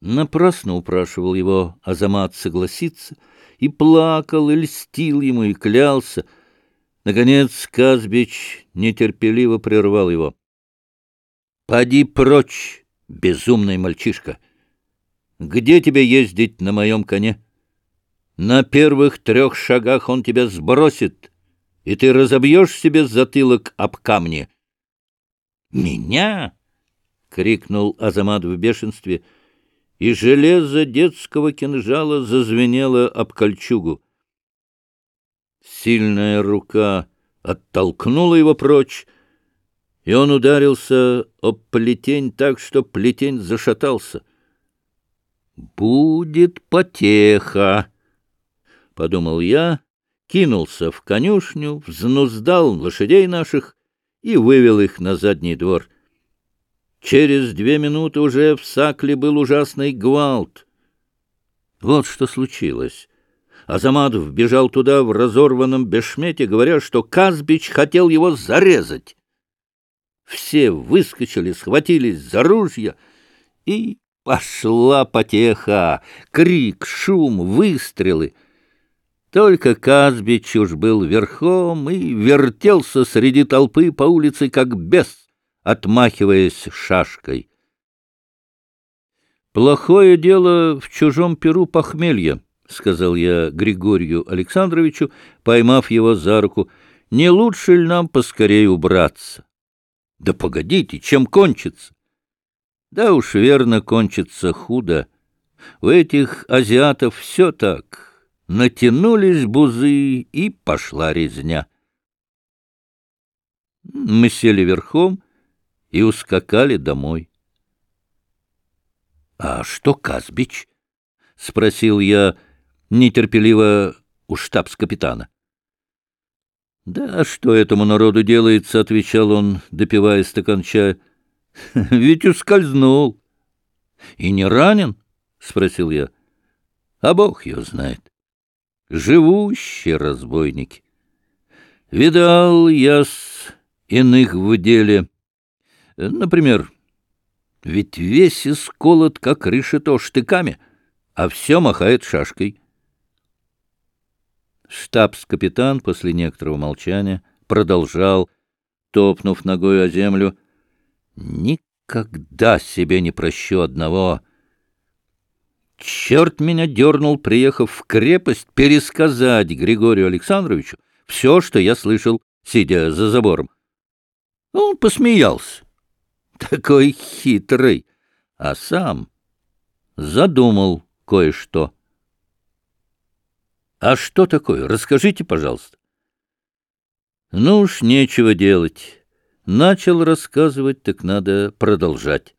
Напрасно упрашивал его Азамат согласиться, и плакал, и льстил ему, и клялся. Наконец Казбич нетерпеливо прервал его. — Поди прочь, безумный мальчишка! Где тебе ездить на моем коне? На первых трех шагах он тебя сбросит, и ты разобьешь себе затылок об камни. — Меня? — крикнул Азамат в бешенстве — и железо детского кинжала зазвенело об кольчугу. Сильная рука оттолкнула его прочь, и он ударился об плетень так, что плетень зашатался. «Будет потеха!» — подумал я, кинулся в конюшню, взнуздал лошадей наших и вывел их на задний двор — Через две минуты уже в Сакле был ужасный гвалт. Вот что случилось. Азаматов бежал туда в разорванном бешмете, говоря, что Казбич хотел его зарезать. Все выскочили, схватились за ружья, и пошла потеха, крик, шум, выстрелы. Только Казбич уж был верхом и вертелся среди толпы по улице, как бес отмахиваясь шашкой. «Плохое дело в чужом перу похмелья», — сказал я Григорию Александровичу, поймав его за руку. «Не лучше ли нам поскорее убраться?» «Да погодите, чем кончится?» «Да уж верно, кончится худо. У этих азиатов все так. Натянулись бузы, и пошла резня». Мы сели верхом, и ускакали домой. — А что Казбич? — спросил я нетерпеливо у штабс-капитана. — Да что этому народу делается, — отвечал он, допивая стакан чая. — Ведь ускользнул. — И не ранен? — спросил я. — А бог ее знает. Живущие разбойники. Видал я с иных в деле. Например, ведь весь исколот, как решето, штыками, а все махает шашкой. Штабс-капитан после некоторого молчания продолжал, топнув ногой о землю, «Никогда себе не прощу одного. Черт меня дернул, приехав в крепость, пересказать Григорию Александровичу все, что я слышал, сидя за забором. Он посмеялся такой хитрый, а сам задумал кое-что. — А что такое? Расскажите, пожалуйста. — Ну уж нечего делать. Начал рассказывать, так надо продолжать.